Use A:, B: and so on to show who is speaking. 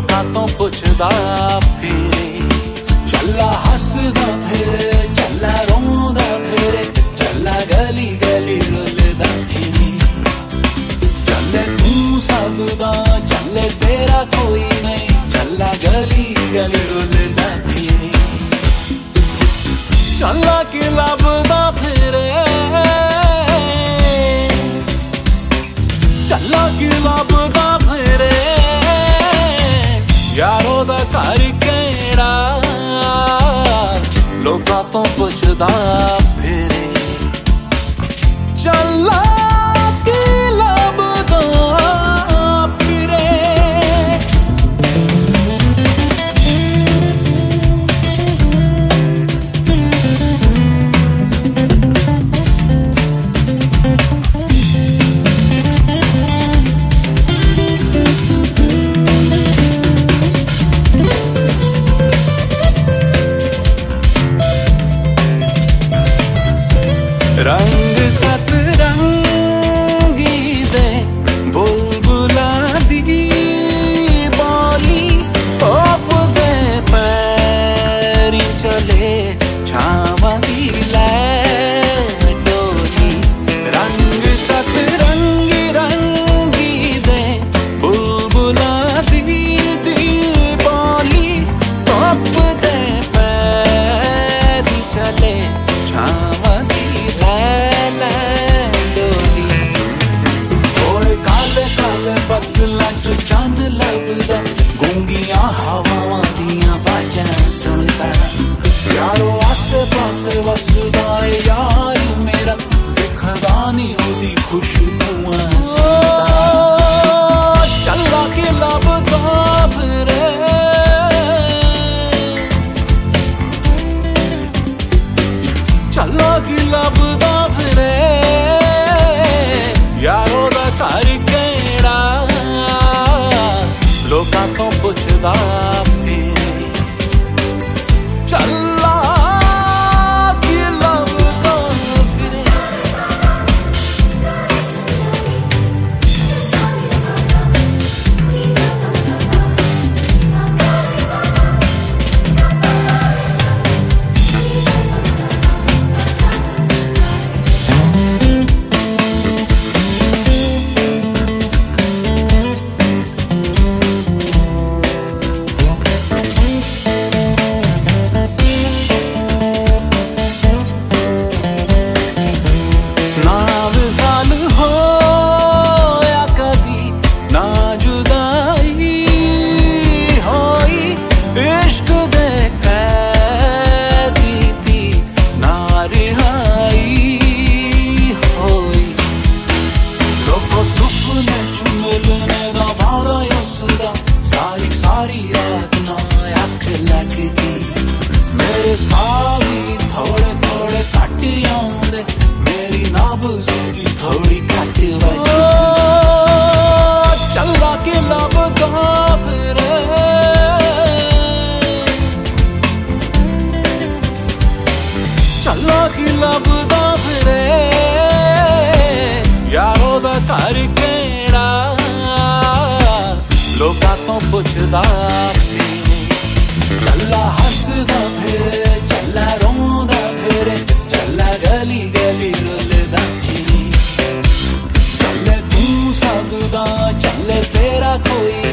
A: ਲੋਕਾਂ ਤੋਂ ਪੁੱਛਦਾ ਫਿਰੇ ਚੱਲਾ ਹੱਸਦਾ ਫਿਰੇ ਚੱਲਾ ਰੋਂਦਾ ਫਿਰੇ ਚੱਲਾ ਗਲੀ ਗਲੀ ਘਰ ਕਿਹੜਾ ਲੋਕਾਂ ਤੋਂ ਪੁੱਛਦਾ ਫਿਰੇ ਚੱਲ रंग सत रंगी दे बुलबुला दी बोली ओप दे पैरी चले छाप अब घबरे की लभदा भिड़े यारो दा घर केड़ा। लोकां तो पुछदा चला हसदा फिरे चला रोंदा फिरे चला गली गली रुलदा फिरे चले तू सकदा चले तेरा कोई